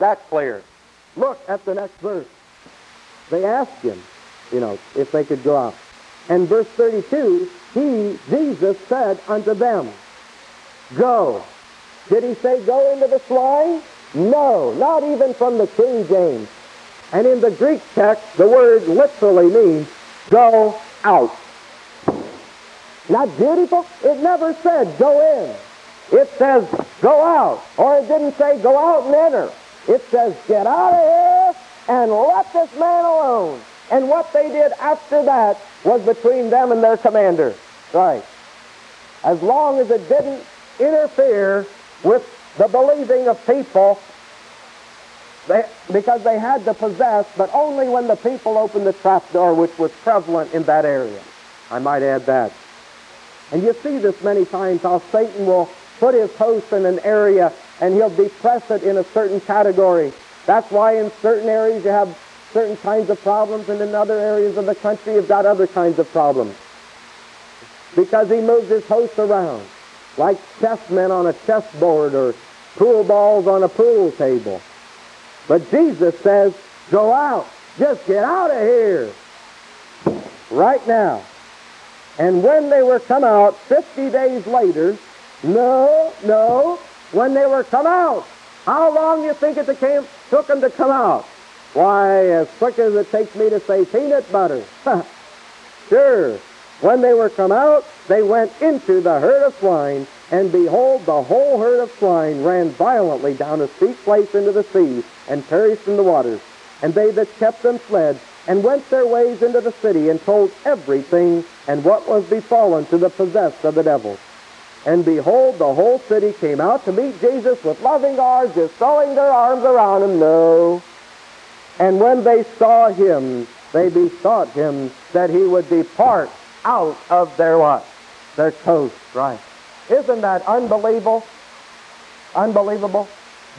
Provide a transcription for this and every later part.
that clear. Look at the next verse. They asked him, you know, if they could go out. And verse 32, he, Jesus, said unto them, Go. Did he say go into the swine? No, not even from the King James. And in the Greek text, the word literally means go out. Not beautiful? It never said go in. It says go out. Or it didn't say go out and enter. It says get out of here and let this man alone. And what they did after that was between them and their commander. Right. As long as it didn't interfere with the believing of people, they, because they had to possess, but only when the people opened the trap door, which was prevalent in that area. I might add that. And you see this many times how Satan will put his host in an area and he'll depress it in a certain category. That's why in certain areas you have certain kinds of problems, and in other areas of the country you've got other kinds of problems. Because he moves his host around, like chessmen on a chessboard or pool balls on a pool table. But Jesus says, go out. Just get out of here. Right now. And when they were come out 50 days later, no, no, when they were come out, how long do you think it came, took them to come out? Why, as quick as it takes me to say peanut butter. sure. When they were come out, they went into the herd of swine, and behold, the whole herd of swine ran violently down a steep place into the sea, and perished in the waters. And they that kept them fled, and went their ways into the city, and told everything, and what was befallen to the possessed of the devil. And behold, the whole city came out to meet Jesus with loving arms, just throwing their arms around him. No. And when they saw him, they besought him that he would depart out of their what? Their coast, right. Isn't that unbelievable? Unbelievable?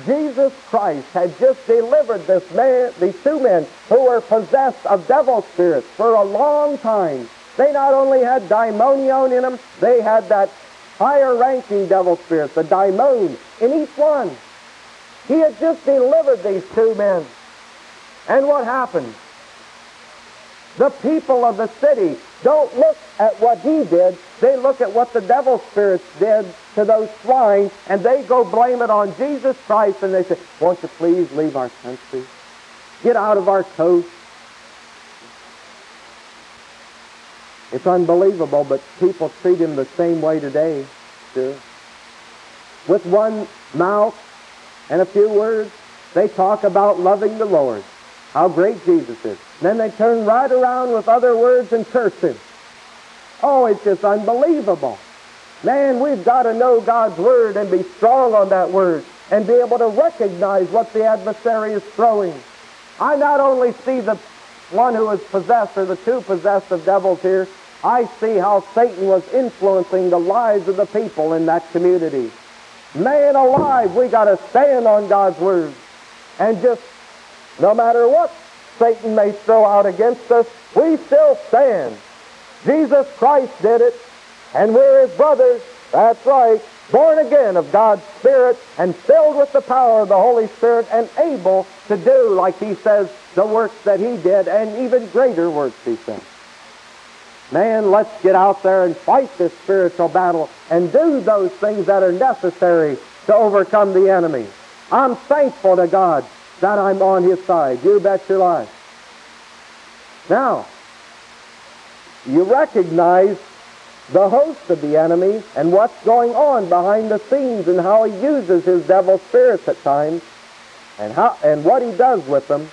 Jesus Christ had just delivered this man, these two men who were possessed of devil spirits for a long time. They not only had daimonion in them, they had that higher ranking devil spirits, the daimon, in each one. He had just delivered these two men. And what happened? The people of the city don't look at what he did. They look at what the devil spirits did to those swine, and they go blame it on Jesus Christ, and they say, won't you please leave our country? Get out of our coast. It's unbelievable, but people treat him the same way today, too. With one mouth and a few words, they talk about loving the Lord, how great Jesus is. Then they turn right around with other words and curse him. Oh, it's just unbelievable. Man, we've got to know God's Word and be strong on that Word and be able to recognize what the adversary is throwing. I not only see the one who is possessed or the two possessed of devils here, I see how Satan was influencing the lives of the people in that community. Man alive, we got to stand on God's Word and just, no matter what Satan may throw out against us, we still stand. Jesus Christ did it, and we're his brothers. That's right. Born again of God's Spirit and filled with the power of the Holy Spirit and able to do, like he says, the works that he did and even greater works, he says. Man, let's get out there and fight this spiritual battle and do those things that are necessary to overcome the enemy. I'm thankful to God that I'm on his side. You bet your life. Now, you recognize the host of the enemy and what's going on behind the scenes and how he uses his devil spirits at times and how and what he does with them.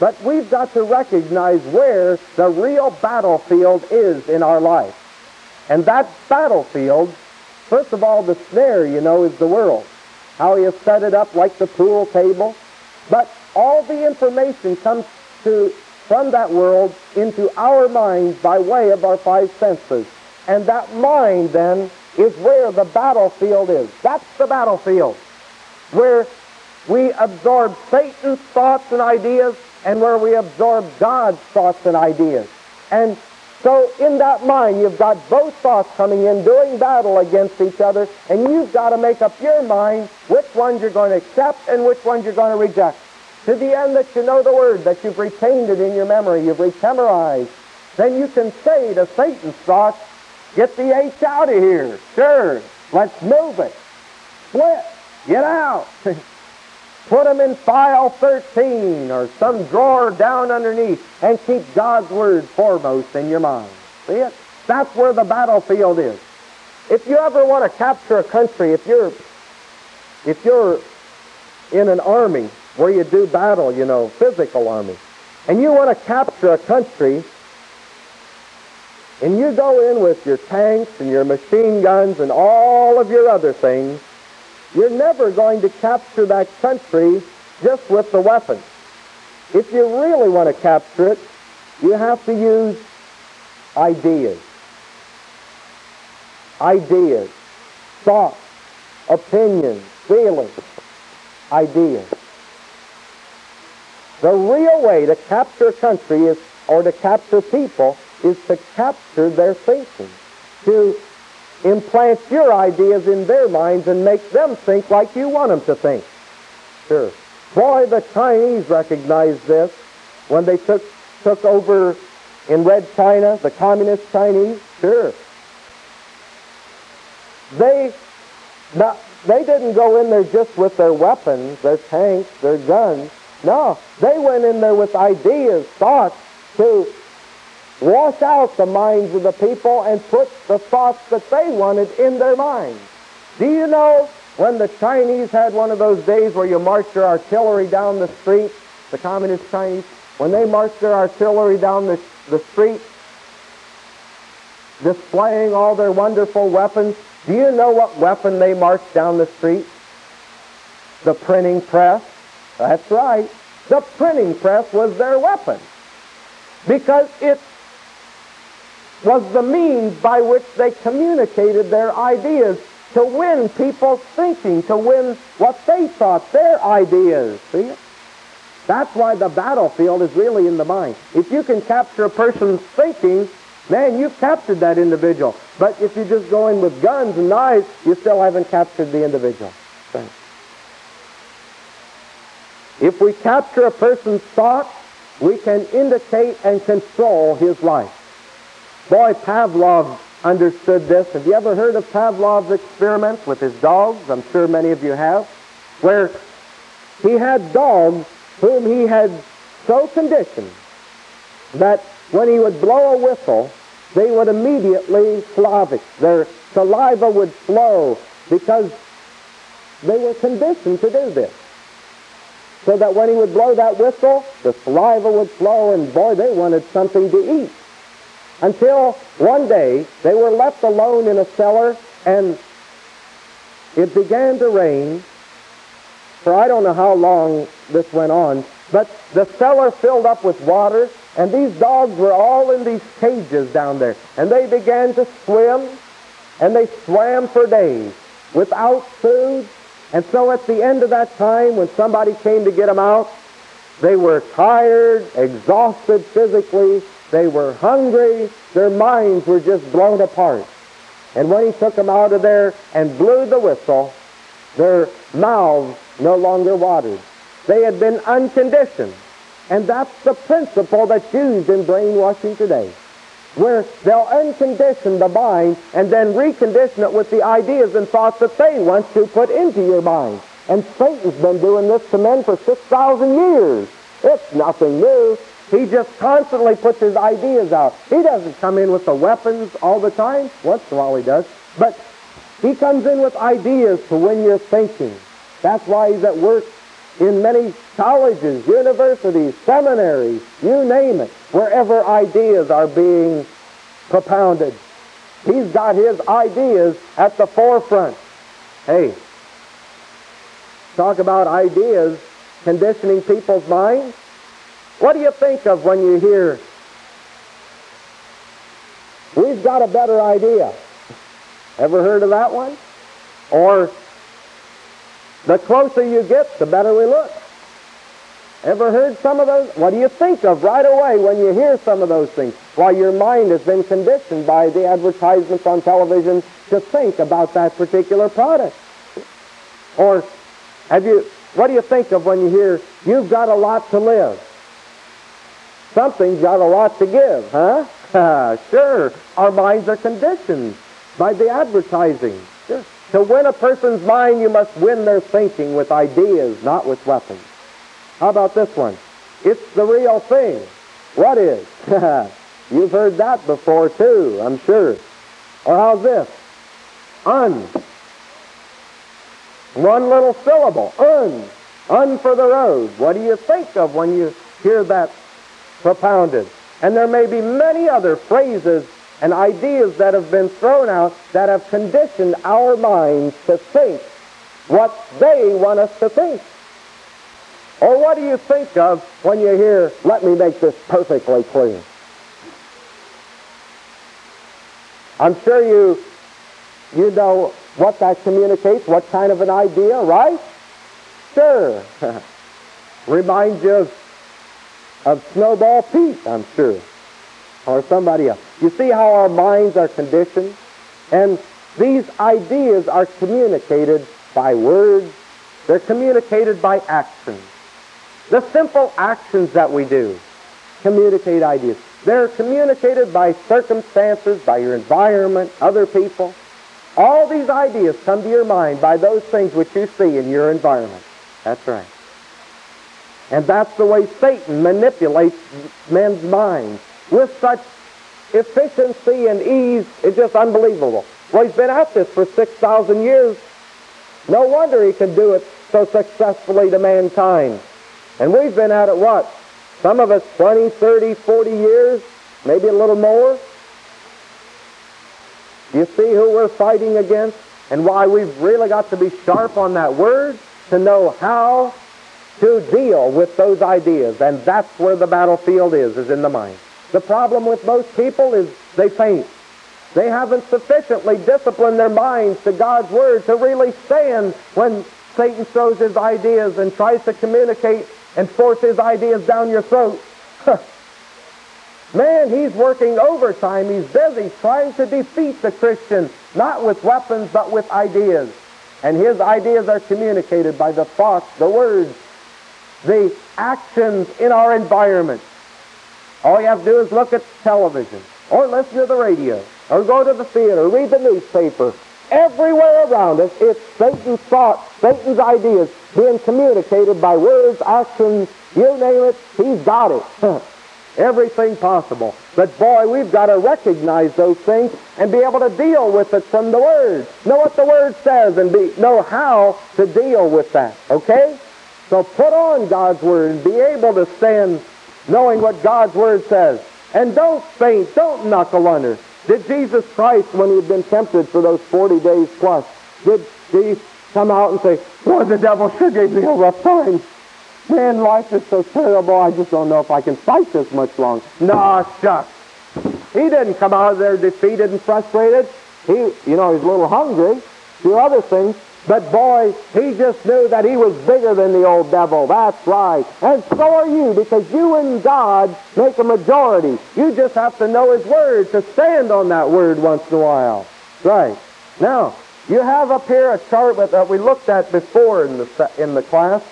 But we've got to recognize where the real battlefield is in our life. And that battlefield, first of all, the snare, you know, is the world. How he has set it up like the pool table. But all the information comes to from that world into our minds by way of our five senses. And that mind then is where the battlefield is. That's the battlefield. Where we absorb Satan's thoughts and ideas and where we absorb God's thoughts and ideas. And so in that mind, you've got both thoughts coming in, doing battle against each other, and you've got to make up your mind which ones you're going to accept and which ones you're going to reject. to the end that you know the word, that you've retained it in your memory, you've memorized, then you can say to Satan's thoughts, get the H out of here. Sure, let's move it. Split. Get out. Put them in file 13 or some drawer down underneath and keep God's Word foremost in your mind. See it? That's where the battlefield is. If you ever want to capture a country, if you're if you're in an army where you do battle, you know, physical army, and you want to capture a country, and you go in with your tanks and your machine guns and all of your other things, you're never going to capture that country just with the weapons. If you really want to capture it, you have to use ideas. Ideas, thoughts, opinions, feelings, ideas. The real way to capture a country is, or to capture people is to capture their thinking, to implant your ideas in their minds and make them think like you want them to think. Sure. Boy, the Chinese recognized this when they took, took over in Red China, the communist Chinese. Sure. They, not, they didn't go in there just with their weapons, their tanks, their guns. No, they went in there with ideas, thoughts to wash out the minds of the people and put the thoughts that they wanted in their minds. Do you know when the Chinese had one of those days where you marched your artillery down the street, the communist Chinese, when they marched their artillery down the, the street, displaying all their wonderful weapons, do you know what weapon they marched down the street? The printing press. That's right. The printing press was their weapon because it was the means by which they communicated their ideas to win people's thinking, to win what they thought, their ideas. See That's why the battlefield is really in the mind. If you can capture a person's thinking, man, you've captured that individual. But if you just go in with guns and knives, you still haven't captured the individual. Thanks. If we capture a person's thought, we can indicate and control his life. Boy, Pavlov understood this. Have you ever heard of Pavlov's experiments with his dogs? I'm sure many of you have. Where he had dogs whom he had so conditioned that when he would blow a whistle, they would immediately Slavic. Their saliva would flow because they were conditioned to do this. So that when he would blow that whistle, the saliva would flow, and boy, they wanted something to eat. Until one day they were left alone in a cellar, and it began to rain. For I don't know how long this went on, but the cellar filled up with water, and these dogs were all in these cages down there. And they began to swim, and they swam for days without food. And so at the end of that time, when somebody came to get them out, they were tired, exhausted physically. They were hungry. Their minds were just blown apart. And when he took them out of there and blew the whistle, their mouths no longer watered. They had been unconditioned. And that's the principle that's used in brainwashing today, where they'll uncondition the mind and then recondition it with the ideas and thoughts that they want to put into your mind. And Satan's been doing this to men for 6,000 years. It's nothing new. He just constantly puts his ideas out. He doesn't come in with the weapons all the time. Once in a while he does. But he comes in with ideas to win your thinking. That's why he's at work in many colleges, universities, seminaries, you name it, wherever ideas are being propounded. He's got his ideas at the forefront. Hey, talk about ideas conditioning people's minds. What do you think of when you hear, we've got a better idea? Ever heard of that one? Or the closer you get, the better we look. Ever heard some of those? What do you think of right away when you hear some of those things? Why, your mind has been conditioned by the advertisements on television to think about that particular product. Or have you What do you think of when you hear, you've got a lot to live? Something's got a lot to give, huh? sure, our minds are conditioned by the advertising. Sure. To win a person's mind, you must win their thinking with ideas, not with weapons. How about this one? It's the real thing. What is? You've heard that before too, I'm sure. Or how's this? Un. One little syllable. Un. Un for the road. What do you think of when you hear that propounded? And there may be many other phrases and ideas that have been thrown out that have conditioned our minds to think what they want us to think. Or what do you think of when you hear, let me make this perfectly clear? I'm sure you, you know what that communicates, what kind of an idea, right? Sure. Reminds you of, of Snowball Pete, I'm sure. Or somebody else. You see how our minds are conditioned? And these ideas are communicated by words. They're communicated by actions. The simple actions that we do communicate ideas. They're communicated by circumstances, by your environment, other people. All these ideas come to your mind by those things which you see in your environment. That's right. And that's the way Satan manipulates men's minds with such efficiency and ease. It's just unbelievable. Well, he's been at this for 6,000 years. No wonder he can do it so successfully to mankind. And we've been at it what? Some of us 20, 30, 40 years, maybe a little more. You see who we're fighting against and why we've really got to be sharp on that word to know how to deal with those ideas. And that's where the battlefield is, is in the mind. The problem with most people is they faint. They haven't sufficiently disciplined their minds to God's Word to really stand when Satan throws his ideas and tries to communicate and force his ideas down your throat. Man, he's working overtime. He's busy trying to defeat the Christian, not with weapons, but with ideas. And his ideas are communicated by the thoughts, the words, the actions in our environment. All you have to do is look at television, or listen to the radio, or go to the theater, read the newspaper. Everywhere around us, it's Satan's thoughts, Satan's ideas being communicated by words, actions, you name it, he's got it. Everything possible. But boy, we've got to recognize those things and be able to deal with it from the Word. Know what the Word says and be, know how to deal with that. Okay? So put on God's Word and be able to stand knowing what God's Word says. And don't faint, don't knuckle under. Did Jesus Christ, when he had been tempted for those 40 days plus, did he come out and say, Boy, the devil sure gave me a rough time. Man, life is so terrible, I just don't know if I can fight this much longer. Nah, shucks. He didn't come out of there defeated and frustrated. He, you know, he's a little hungry, a few other things, but boy, he just knew that he was bigger than the old devil. That's right. And so are you, because you and God make a majority. You just have to know his word to stand on that word once in a while. Right. Now, you have up here a chart that we looked at before in the, in the class.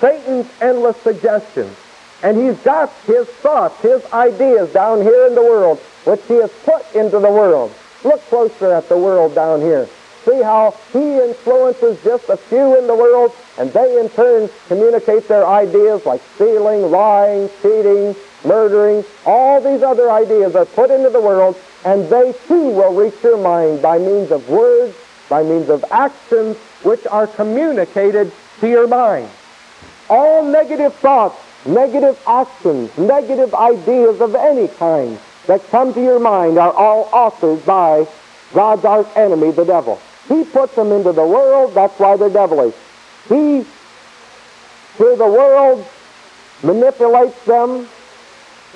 Satan's endless suggestions. And he's got his thoughts, his ideas down here in the world, which he has put into the world. Look closer at the world down here. See how he influences just a few in the world, and they in turn communicate their ideas like stealing, lying, cheating, murdering. All these other ideas are put into the world, and they too will reach your mind by means of words, by means of actions, which are communicated to your mind. All negative thoughts, negative actions, negative ideas of any kind that come to your mind are all authored by God's arch enemy, the devil. He puts them into the world, that's why they're devilish. He, through the world, manipulates them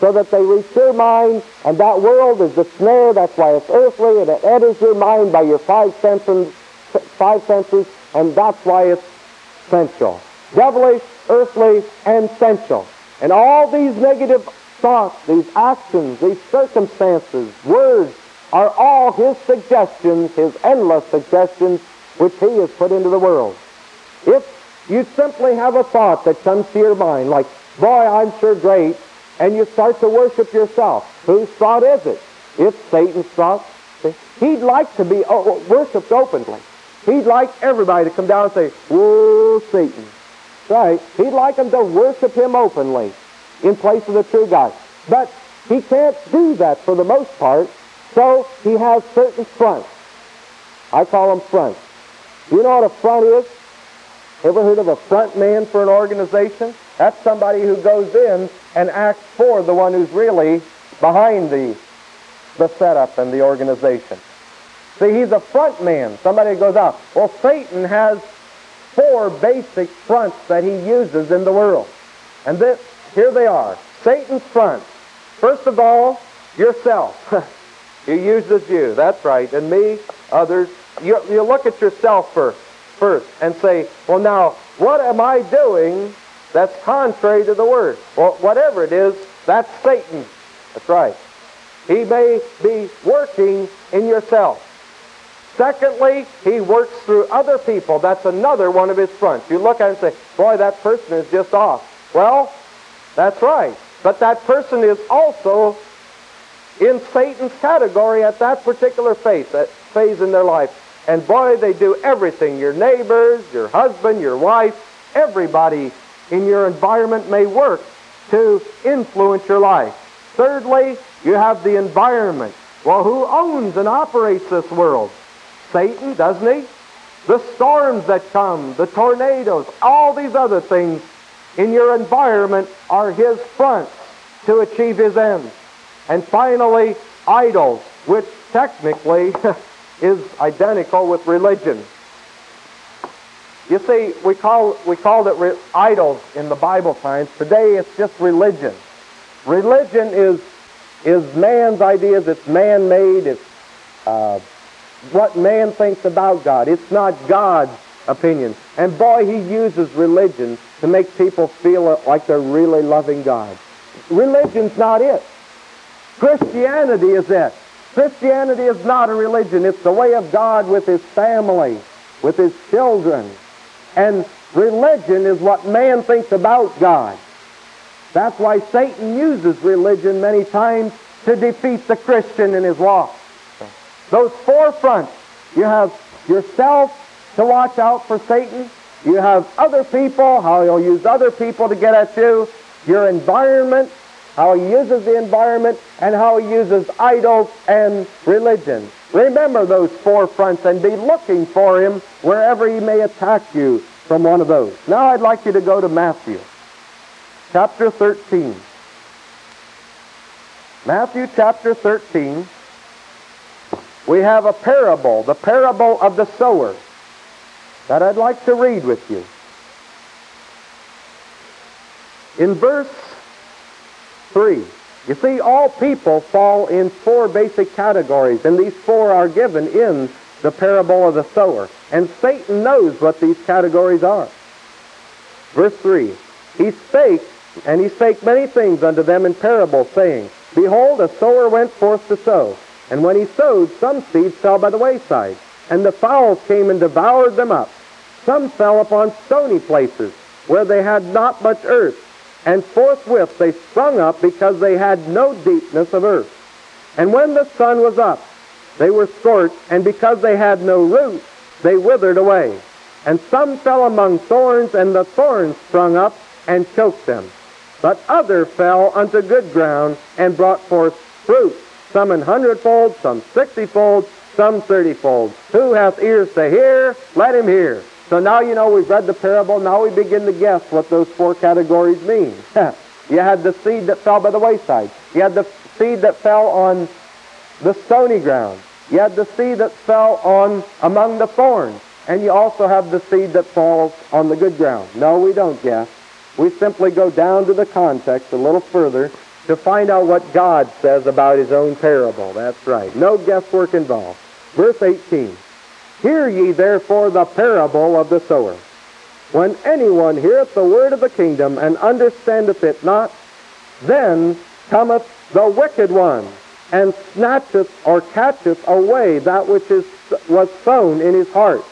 so that they reach your mind, and that world is the snare, that's why it's earthly, and it enters your mind by your five senses, five senses and that's why it's sensual. Devilish, earthly, and sensual. And all these negative thoughts, these actions, these circumstances, words, are all his suggestions, his endless suggestions, which he has put into the world. If you simply have a thought that comes to your mind, like, boy, I'm sure great, and you start to worship yourself. Whose thought is it? It's Satan's thought. He'd like to be oh, oh, worshipped openly. He'd like everybody to come down and say, Whoa, Satan. Right? He'd like them to worship him openly in place of the true God. But he can't do that for the most part, so he has certain fronts. I call them fronts. You know what a front is? Ever heard of a front man for an organization? That's somebody who goes in and acts for the one who's really behind the, the setup and the organization. See, he's a front man. Somebody goes out. Well, Satan has four basic fronts that he uses in the world. And this, here they are. Satan's fronts. First of all, yourself. he uses you. That's right. And me, others. You, you look at yourself first, first and say, well, now, what am I doing that's contrary to the Word? Well, whatever it is, that's Satan. That's right. He may be working in yourself. Secondly, he works through other people. That's another one of his fronts. You look at it and say, boy, that person is just off. Well, that's right. But that person is also in Satan's category at that particular phase, that phase in their life. And boy, they do everything. Your neighbors, your husband, your wife, everybody in your environment may work to influence your life. Thirdly, you have the environment. Well, who owns and operates this world? Satan, doesn't he? The storms that come, the tornadoes, all these other things in your environment are his fronts to achieve his ends. And finally, idols, which technically is identical with religion. You see, we call we called it re- idols in the Bible times. Today, it's just religion. Religion is is man's ideas. It's man-made. It's uh, what man thinks about God. It's not God's opinion. And boy, he uses religion to make people feel like they're really loving God. Religion's not it. Christianity is it. Christianity is not a religion. It's the way of God with his family, with his children. And religion is what man thinks about God. That's why Satan uses religion many times to defeat the Christian in his walk. Those four fronts. You have yourself to watch out for Satan. You have other people, how he'll use other people to get at you. Your environment, how he uses the environment, and how he uses idols and religion. Remember those four fronts and be looking for him wherever he may attack you from one of those. Now I'd like you to go to Matthew, chapter 13. Matthew chapter 13 we have a parable, the parable of the sower, that I'd like to read with you. In verse 3, you see, all people fall in four basic categories, and these four are given in the parable of the sower. And Satan knows what these categories are. Verse 3, He spake, and he spake many things unto them in parables, saying, Behold, a sower went forth to sow. And when he sowed, some seeds fell by the wayside, and the fowls came and devoured them up. Some fell upon stony places, where they had not much earth, and forthwith they sprung up because they had no deepness of earth. And when the sun was up, they were scorched, and because they had no root, they withered away. And some fell among thorns, and the thorns sprung up and choked them. But other fell unto good ground and brought forth fruit some an hundredfold, some sixtyfold, some thirtyfold. Who hath ears to hear, let him hear. So now you know we've read the parable. Now we begin to guess what those four categories mean. you had the seed that fell by the wayside. You had the seed that fell on the stony ground. You had the seed that fell on among the thorns. And you also have the seed that falls on the good ground. No, we don't guess. We simply go down to the context a little further to find out what God says about his own parable. That's right. No guesswork involved. Verse 18. Hear ye therefore the parable of the sower. When anyone heareth the word of the kingdom and understandeth it not, then cometh the wicked one and snatcheth or catcheth away that which is, was sown in his heart.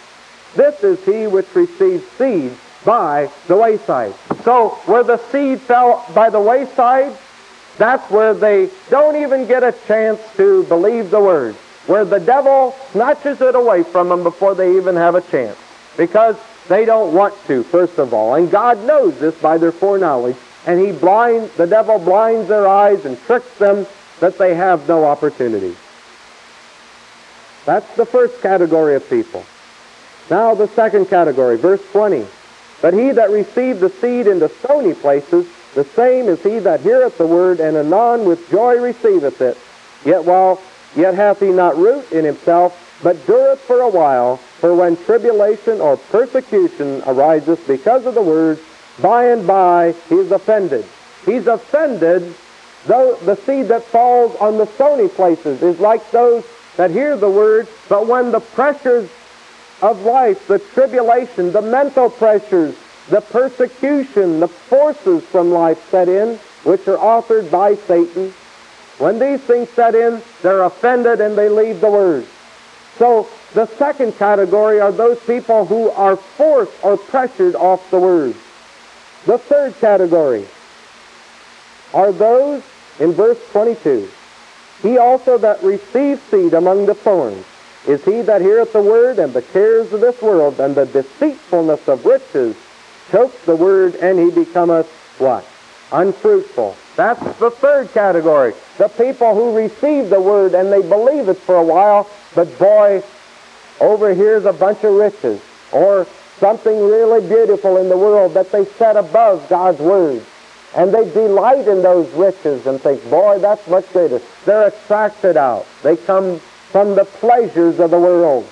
This is he which receives seed by the wayside. So where the seed fell by the wayside, that's where they don't even get a chance to believe the word. Where the devil snatches it away from them before they even have a chance. Because they don't want to, first of all. And God knows this by their foreknowledge. And he blinds, the devil blinds their eyes and tricks them that they have no opportunity. That's the first category of people. Now the second category, verse 20. But he that received the seed into stony places, the same is he that heareth the word, and anon with joy receiveth it. Yet while yet hath he not root in himself, but dureth for a while. For when tribulation or persecution ariseth because of the word, by and by he is offended. He's offended, though the seed that falls on the stony places is like those that hear the word, but when the pressures of life, the tribulation, the mental pressures, the persecution, the forces from life set in, which are authored by Satan. When these things set in, they're offended and they leave the Word. So the second category are those people who are forced or pressured off the Word. The third category are those in verse 22. He also that receives seed among the thorns is he that heareth the word, and the cares of this world, and the deceitfulness of riches choke the word, and he becometh what? Unfruitful. That's the third category. The people who receive the word and they believe it for a while, but boy, over here's a bunch of riches, or something really beautiful in the world that they set above God's word. And they delight in those riches and think, boy, that's much greater. They're attracted out. They come from the pleasures of the world.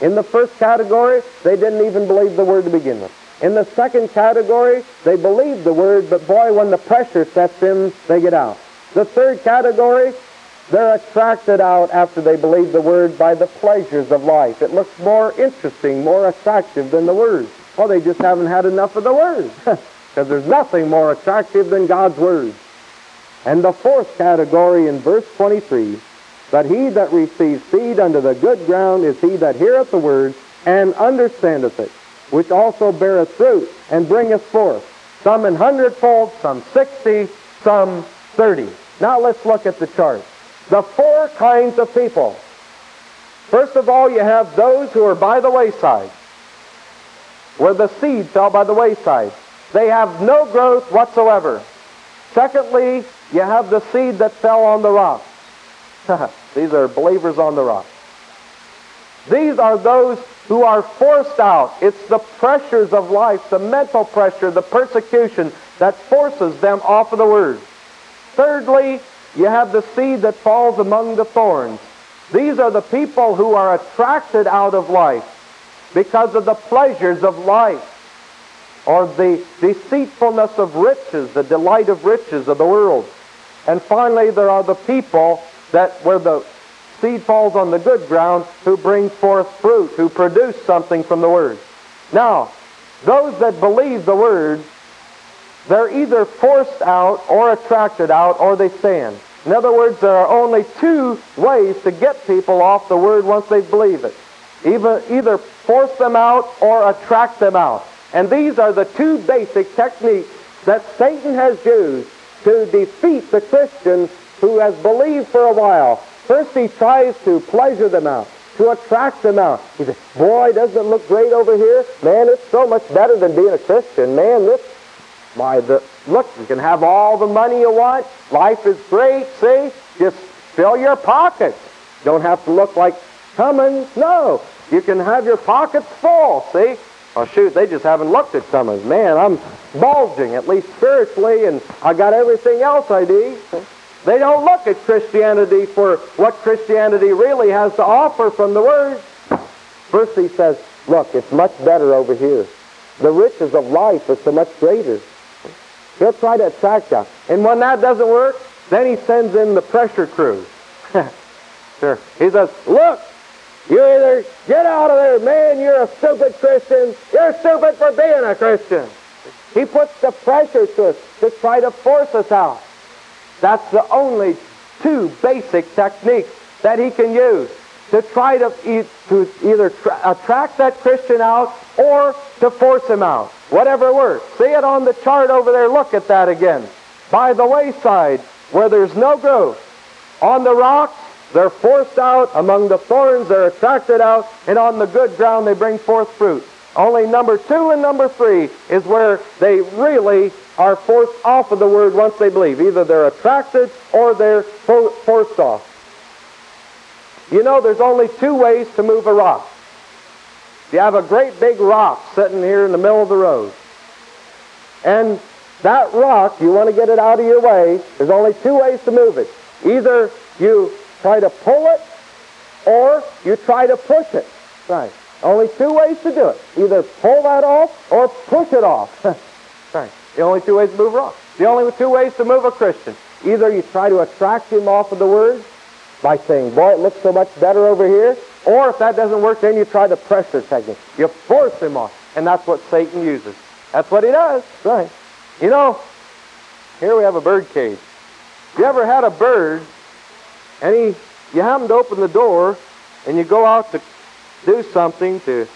In the first category, they didn't even believe the word to begin with. In the second category, they believe the word, but boy, when the pressure sets in, they get out. The third category, they're attracted out after they believe the word by the pleasures of life. It looks more interesting, more attractive than the word. Well, they just haven't had enough of the word. Because there's nothing more attractive than God's word. And the fourth category in verse 23 but he that receives seed under the good ground is he that heareth the word and understandeth it, which also beareth fruit and bringeth forth, some an hundredfold, some sixty, some thirty. Now let's look at the chart. The four kinds of people. First of all, you have those who are by the wayside, where the seed fell by the wayside. They have no growth whatsoever. Secondly, you have the seed that fell on the rock. These are believers on the rock. These are those who are forced out. It's the pressures of life, the mental pressure, the persecution that forces them off of the Word. Thirdly, you have the seed that falls among the thorns. These are the people who are attracted out of life because of the pleasures of life or the deceitfulness of riches, the delight of riches of the world. And finally, there are the people that where the seed falls on the good ground, who brings forth fruit, who produce something from the Word. Now, those that believe the Word, they're either forced out or attracted out or they stand. In other words, there are only two ways to get people off the Word once they believe it. Either, either force them out or attract them out. And these are the two basic techniques that Satan has used to defeat the Christian who has believed for a while. First he tries to pleasure them out, to attract them out. He says, boy, doesn't it look great over here? Man, it's so much better than being a Christian. Man, this, why, the, look, you can have all the money you want. Life is great, see? Just fill your pockets. Don't have to look like Cummins. No, you can have your pockets full, see? Oh, shoot, they just haven't looked at Cummins. Man, I'm bulging, at least spiritually, and I got everything else I need. They don't look at Christianity for what Christianity really has to offer from the Word. First he says, look, it's much better over here. The riches of life are so much greater. He'll try to attract you. And when that doesn't work, then he sends in the pressure crew. sure. He says, look, you either get out of there, man, you're a stupid Christian. You're stupid for being a Christian. He puts the pressure to us to try to force us out. That's the only two basic techniques that he can use. to try to, e- to either tra- attract that Christian out or to force him out. Whatever works. See it on the chart over there. Look at that again. By the wayside, where there's no growth. On the rocks, they're forced out. Among the thorns, they're attracted out. And on the good ground, they bring forth fruit. Only number two and number three is where they really are forced off of the word once they believe. Either they're attracted or they're forced off. You know, there's only two ways to move a rock. You have a great big rock sitting here in the middle of the road. And that rock, you want to get it out of your way, there's only two ways to move it. Either you try to pull it or you try to push it. Right. Only two ways to do it. Either pull that off or push it off. right. The only two ways to move a. The only two ways to move a Christian. Either you try to attract him off of the word by saying, boy, it looks so much better over here. Or if that doesn't work, then you try the pressure technique. You force him off. And that's what Satan uses. That's what he does. Right. You know, here we have a bird cage. You ever had a bird and he, you happen to open the door and you go out to do something to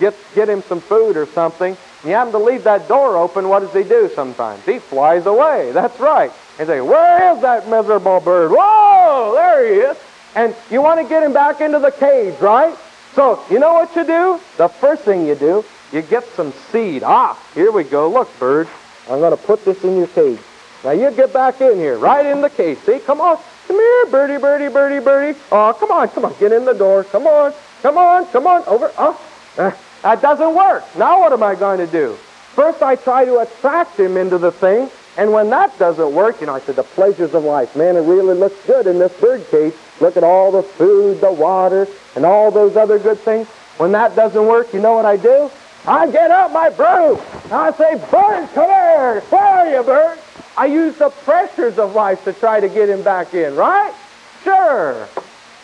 get, get him some food or something, you happen to leave that door open, what does he do sometimes? He flies away. That's right. And say, where is that miserable bird? Whoa, there he is. And you want to get him back into the cage, right? So, you know what you do? The first thing you do, you get some seed. Ah, here we go. Look, bird, I'm going to put this in your cage. Now you get back in here, right in the cage. See, come on. Come here, birdie, birdie, birdie, birdie. Oh, come on, come on. Get in the door. Come on, come on, come on. Over. Oh, uh, that doesn't work. Now what am I going to do? First I try to attract him into the thing, and when that doesn't work, you know, I said, the pleasures of life. Man, it really looks good in this bird cage. Look at all the food, the water, and all those other good things. When that doesn't work, you know what I do? I get out my broom. I say, Bird, come here. Where are you, Bird? I use the pressures of life to try to get him back in, right? Sure.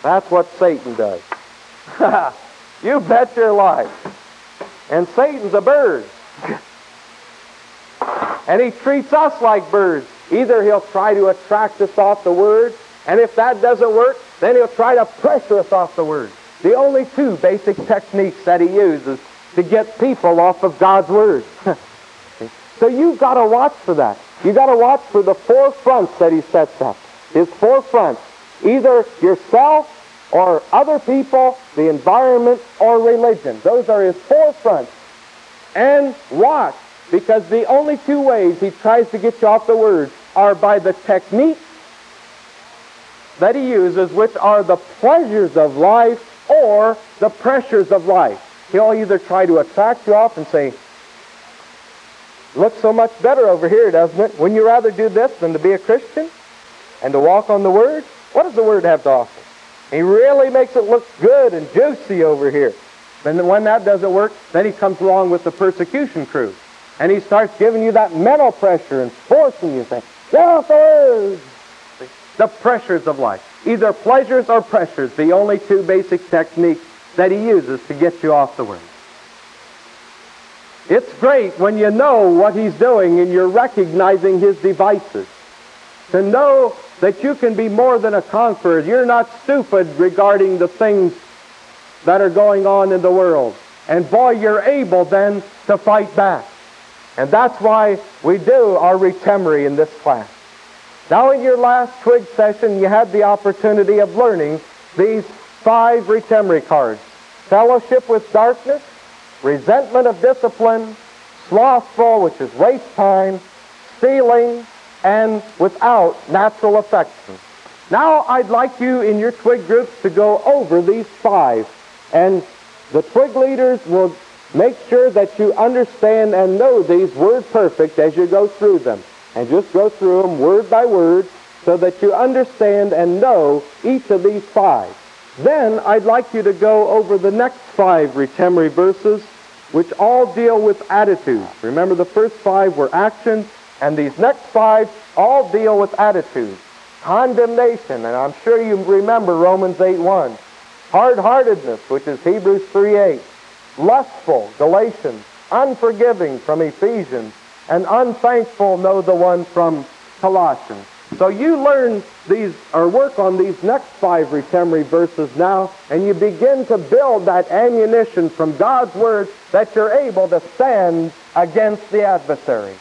That's what Satan does. you bet your life. And Satan's a bird. and he treats us like birds. Either he'll try to attract us off the word, and if that doesn't work, then he'll try to pressure us off the word. The only two basic techniques that he uses to get people off of God's word. so you've got to watch for that. You've got to watch for the four fronts that he sets up. His four fronts. Either yourself or other people, the environment, or religion. Those are his four fronts. And watch, because the only two ways he tries to get you off the word are by the techniques that he uses, which are the pleasures of life or the pressures of life. He'll either try to attract you off and say, looks so much better over here, doesn't it? Wouldn't you rather do this than to be a Christian and to walk on the Word? What does the Word have to offer? He really makes it look good and juicy over here. And when that doesn't work, then he comes along with the persecution crew. And he starts giving you that mental pressure and forcing you to say, Word. The pressures of life. Either pleasures or pressures, the only two basic techniques that he uses to get you off the Word. It's great when you know what he's doing and you're recognizing his devices. To know that you can be more than a conqueror. You're not stupid regarding the things that are going on in the world. And boy, you're able then to fight back. And that's why we do our retemery in this class. Now in your last twig session, you had the opportunity of learning these five retemery cards. Fellowship with darkness, resentment of discipline, slothful, which is waste time, stealing, and without natural affection. Now I'd like you in your twig groups to go over these five, and the twig leaders will make sure that you understand and know these word perfect as you go through them. And just go through them word by word so that you understand and know each of these five. Then I'd like you to go over the next five retemery verses, which all deal with attitudes. Remember the first five were actions, and these next five all deal with attitudes. Condemnation, and I'm sure you remember Romans 8.1. Hard-heartedness, which is Hebrews 3.8. Lustful, Galatians. Unforgiving from Ephesians. And unthankful, know the one from Colossians. So you learn these, or work on these next five retemery verses now, and you begin to build that ammunition from God's Word that you're able to stand against the adversary.